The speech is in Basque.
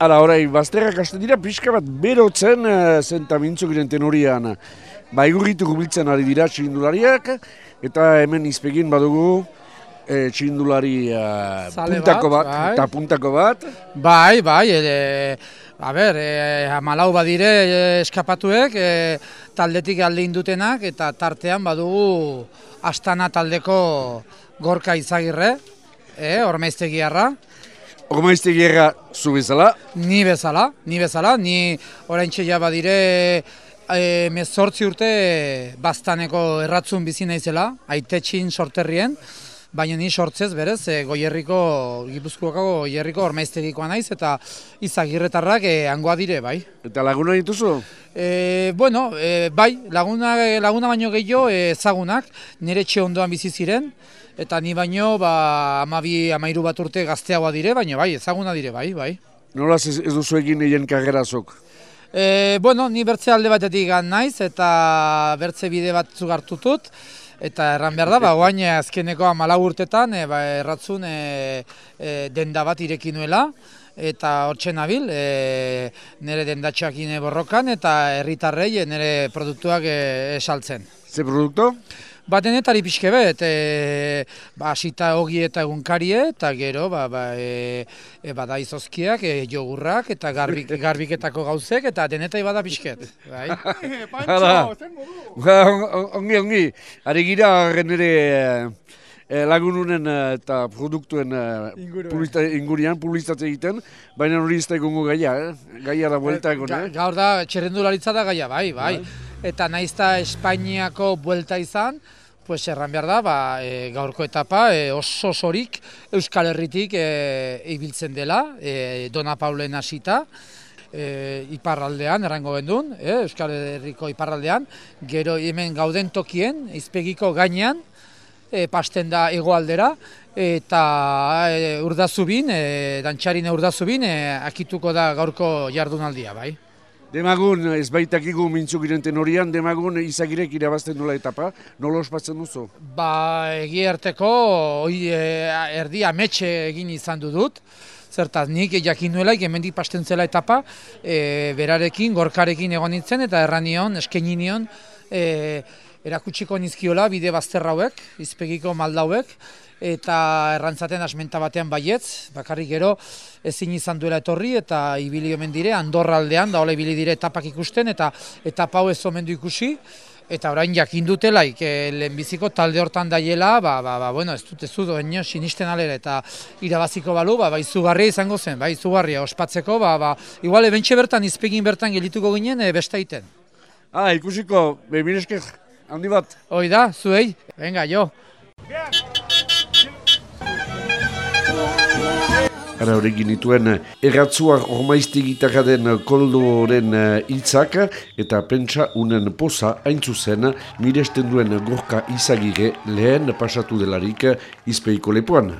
Hala, orai, bazterrak hasten dira, pixka bat berotzen uh, zenta mintzo giren tenorian. Ba, igurritu gubiltzen ari dira txindulariak, eta hemen izpegin badugu e, txindulari uh, Zale puntako bat, bat, bai. eta puntako bat. Bai, bai, e, a ber, e, hamalau badire e, eskapatuek, e, taldetik alde indutenak, eta tartean badugu Astana taldeko gorka izagirre, e, ormaiztegiarra, Ormaizte gerra zu bezala, ni bezala, ni bezala, ni orain ja badire e, mezortzi urte baztaneko erratzun bizi naizela, aitetxin sorterrien, baina ni sortzez berez, e, goierriko, gipuzkoako goierriko ormaiztegikoa naiz, eta izagirretarrak e, hangoa dire, bai. eta laguna dituzu? E, bueno, e, bai, laguna, laguna baino gehiago ezagunak, nire etxe ondoan bizi ziren, eta ni baino ba, amabi, amairu bat urte gazteagoa dire, baina bai, ezaguna dire, bai, bai. Nola ez, ez duzu egin egin karrerazok? E, bueno, ni bertze alde batetik naiz, eta bertze bide batzuk hartutut, eta erran behar da, ba, guain azkeneko amalau urtetan, e, ba, erratzun e, e, denda bat ireki nuela, eta hortzen nabil, e, nire dendatxoakin borrokan, eta herritarrei nire produktuak e, esaltzen. Ze produkto? Ba, denetari pixke bet, e, ba, asita hogi eta egunkarie, eta gero, ba, ba, e, e, bada izozkiak, e, jogurrak, eta garbik, garbiketako gauzek, eta denetai bada pixket. Bai? Ba, on- on- ongi, ongi. Ari gira nire eh, lagununen eh, eta produktuen eh, publizita- ingurian publizitate egiten, baina hori ez da egongo gaia, eh? gaia da buelta egon, eh? Gaur da, txerrendularitza da gaia, bai, bai. Eta naizta Espainiako buelta izan, pues erran behar da, ba, e, gaurko etapa e, oso osorik Euskal Herritik e, ibiltzen dela, e, Dona Paulen hasita, e, iparraldean, errango gendun, e, Euskal Herriko iparraldean, gero hemen gauden tokien, izpegiko gainean, e, pasten da hegoaldera eta e, urdazubin, e, dantxarin urdazubin, e, akituko da gaurko jardunaldia, bai. Demagun, ez baitakigu mintzu giren tenorian, demagun izagirek irabazten nola etapa, nola ospatzen duzu? Ba, egi erteko, oi, e, erdi ametxe egin izan du dut. Zertaz, nik jakin nuela, hemendik pasten zela etapa, e, berarekin, gorkarekin egon nintzen, eta erranion, eskeni nion, e, erakutsiko nizkiola bide bazter hauek, izpegiko maldauek, eta errantzaten asmenta batean baietz, bakarrik gero ezin izan duela etorri eta ibili omen dire, Andorra aldean, da hola ibili dire etapak ikusten, eta etapa hau ez omen du ikusi, Eta orain jakin dutelaik, e, lehenbiziko talde hortan daiela, ba, ba, ba, bueno, ez dut ez dut eno sinisten alera, eta irabaziko balu, ba, ba, izugarria izango zen, ba, izugarria, ospatzeko, ba, ba, igual, ebentxe bertan, izpegin bertan gelituko ginen, e, beste egiten. Ah, ikusiko, behin esker, handi bat. Hoi da, zuei, venga, jo. Ara horrekin dituen erratzuar ormaizti gitarra den koldoren eh, hitzak eta pentsa unen poza hain miresten duen gorka izagire lehen pasatu delarik izpeiko lepoan.